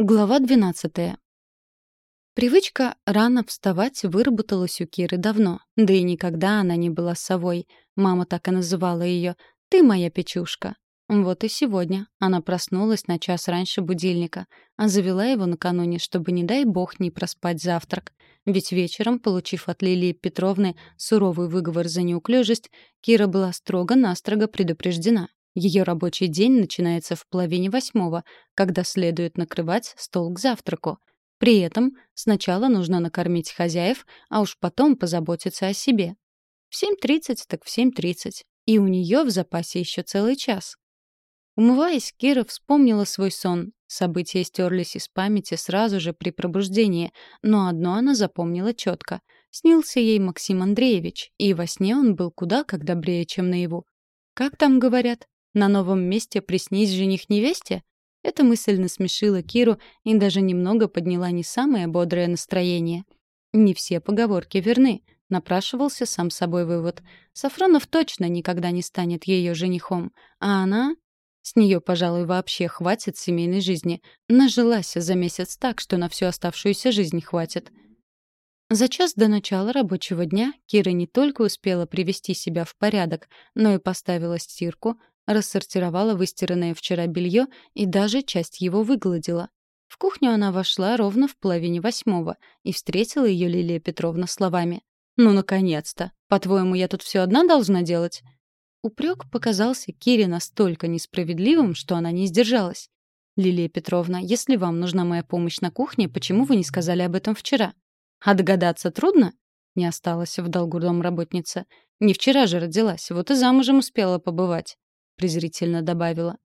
Глава 12. Привычка рано вставать выработалась у Киры давно, да и никогда она не была совой. Мама так и называла ее «ты моя печушка». Вот и сегодня она проснулась на час раньше будильника, а завела его накануне, чтобы, не дай бог, не проспать завтрак. Ведь вечером, получив от Лилии Петровны суровый выговор за неуклюжесть, Кира была строго-настрого предупреждена. Ее рабочий день начинается в половине восьмого, когда следует накрывать стол к завтраку. При этом сначала нужно накормить хозяев, а уж потом позаботиться о себе. В 7.30 так в 7.30. И у нее в запасе еще целый час. Умываясь, Кира вспомнила свой сон. События стерлись из памяти сразу же при пробуждении, но одно она запомнила четко. Снился ей Максим Андреевич, и во сне он был куда как добрее, чем наяву. Как там говорят? На новом месте приснись жених невесте? Эта мысль насмешила Киру и даже немного подняла не самое бодрое настроение. Не все поговорки верны, напрашивался сам собой вывод. Сафронов точно никогда не станет ее женихом, а она... С нее, пожалуй, вообще хватит семейной жизни. Нажилась за месяц так, что на всю оставшуюся жизнь хватит. За час до начала рабочего дня Кира не только успела привести себя в порядок, но и поставила стирку, рассортировала выстиранное вчера белье и даже часть его выгладила. В кухню она вошла ровно в половине восьмого и встретила ее Лилия Петровна словами. «Ну, наконец-то! По-твоему, я тут все одна должна делать?» Упрек показался Кире настолько несправедливым, что она не сдержалась. «Лилия Петровна, если вам нужна моя помощь на кухне, почему вы не сказали об этом вчера?» «А догадаться трудно?» — не осталась в долгу домработница. «Не вчера же родилась, вот и замужем успела побывать». — презрительно добавила.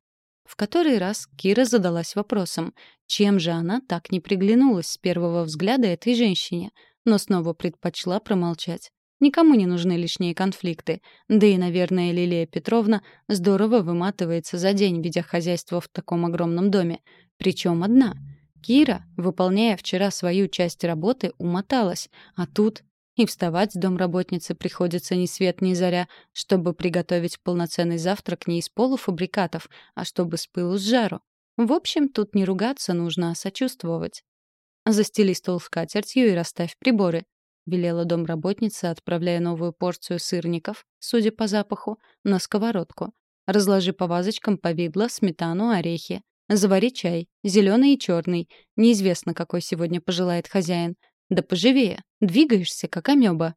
В который раз Кира задалась вопросом, чем же она так не приглянулась с первого взгляда этой женщине, но снова предпочла промолчать. Никому не нужны лишние конфликты. Да и, наверное, Лилия Петровна здорово выматывается за день, ведя хозяйство в таком огромном доме. Причем одна. Кира, выполняя вчера свою часть работы, умоталась, а тут и вставать домработнице приходится ни свет ни заря, чтобы приготовить полноценный завтрак не из полуфабрикатов, а чтобы с пылу с жару. В общем, тут не ругаться нужно, а сочувствовать. «Застели стол скатертью и расставь приборы», — велела домработница, отправляя новую порцию сырников, судя по запаху, на сковородку. «Разложи по вазочкам повидло, сметану, орехи. Завари чай, зеленый и черный. Неизвестно, какой сегодня пожелает хозяин. Да поживее, двигаешься, как амеба.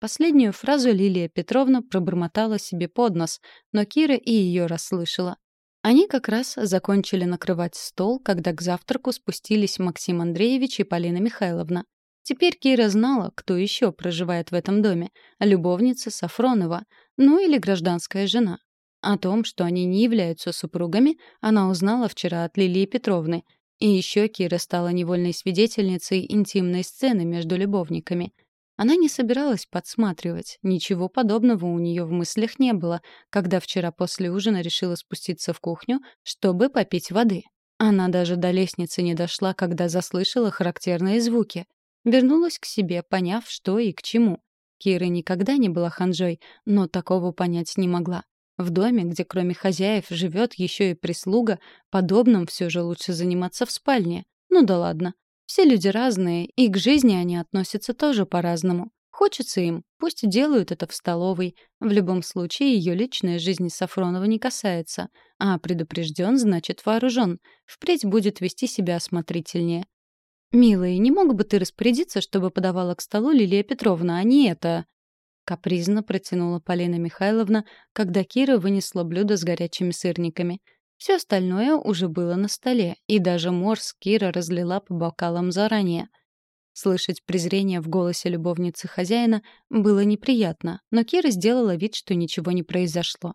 Последнюю фразу Лилия Петровна пробормотала себе под нос, но Кира и ее расслышала. Они как раз закончили накрывать стол, когда к завтраку спустились Максим Андреевич и Полина Михайловна. Теперь Кира знала, кто еще проживает в этом доме — любовница Сафронова, ну или гражданская жена. О том, что они не являются супругами, она узнала вчера от Лилии Петровны — и еще Кира стала невольной свидетельницей интимной сцены между любовниками. Она не собиралась подсматривать, ничего подобного у нее в мыслях не было, когда вчера после ужина решила спуститься в кухню, чтобы попить воды. Она даже до лестницы не дошла, когда заслышала характерные звуки. Вернулась к себе, поняв, что и к чему. Кира никогда не была ханжой, но такого понять не могла. В доме, где кроме хозяев живет еще и прислуга, подобным все же лучше заниматься в спальне. Ну да ладно. Все люди разные, и к жизни они относятся тоже по-разному. Хочется им, пусть делают это в столовой. В любом случае, ее личная жизнь Сафронова не касается. А предупрежден, значит вооружен. Впредь будет вести себя осмотрительнее. «Милый, не мог бы ты распорядиться, чтобы подавала к столу Лилия Петровна, а не это...» Капризно протянула Полина Михайловна, когда Кира вынесла блюдо с горячими сырниками. Все остальное уже было на столе, и даже морс Кира разлила по бокалам заранее. Слышать презрение в голосе любовницы хозяина было неприятно, но Кира сделала вид, что ничего не произошло.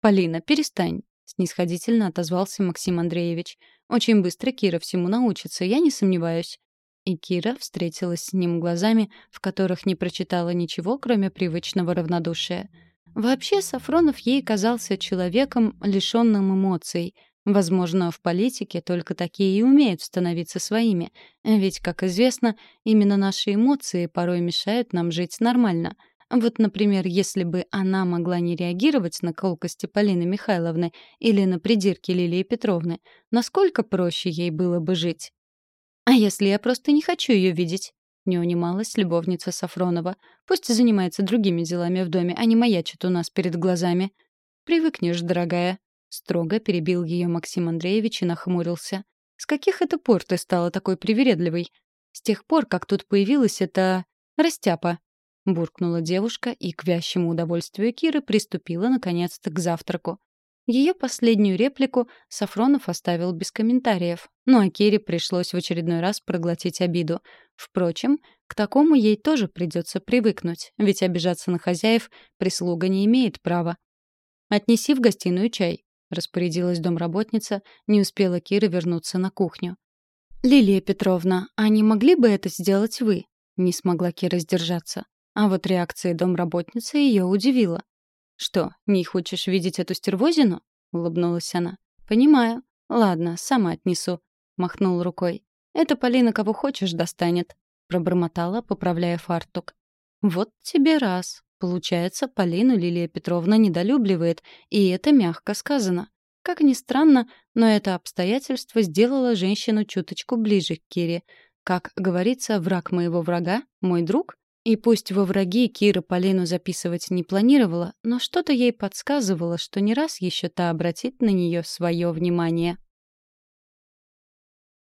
«Полина, перестань», — снисходительно отозвался Максим Андреевич. «Очень быстро Кира всему научится, я не сомневаюсь. И Кира встретилась с ним глазами, в которых не прочитала ничего, кроме привычного равнодушия. Вообще, Сафронов ей казался человеком, лишенным эмоций. Возможно, в политике только такие и умеют становиться своими. Ведь, как известно, именно наши эмоции порой мешают нам жить нормально. Вот, например, если бы она могла не реагировать на колкости Полины Михайловны или на придирки Лилии Петровны, насколько проще ей было бы жить? «А если я просто не хочу ее видеть?» — не унималась любовница Сафронова. «Пусть занимается другими делами в доме, а не маячит у нас перед глазами». «Привыкнешь, дорогая», — строго перебил ее Максим Андреевич и нахмурился. «С каких это пор ты стала такой привередливой? С тех пор, как тут появилась эта... растяпа». — буркнула девушка и к вящему удовольствию Киры приступила, наконец-то, к завтраку. Ее последнюю реплику Сафронов оставил без комментариев, ну а Кире пришлось в очередной раз проглотить обиду. Впрочем, к такому ей тоже придется привыкнуть, ведь обижаться на хозяев прислуга не имеет права. «Отнеси в гостиную чай», — распорядилась домработница, не успела Кира вернуться на кухню. «Лилия Петровна, а не могли бы это сделать вы?» — не смогла Кира сдержаться. А вот реакция домработницы ее удивила. «Что, не хочешь видеть эту стервозину?» — улыбнулась она. «Понимаю. Ладно, сама отнесу», — махнул рукой. «Это Полина кого хочешь достанет», — пробормотала, поправляя фартук. «Вот тебе раз. Получается, Полину Лилия Петровна недолюбливает, и это мягко сказано. Как ни странно, но это обстоятельство сделало женщину чуточку ближе к Кире. Как говорится, враг моего врага — мой друг. И пусть во враги Кира Полину записывать не планировала, но что-то ей подсказывало, что не раз еще та обратит на нее свое внимание.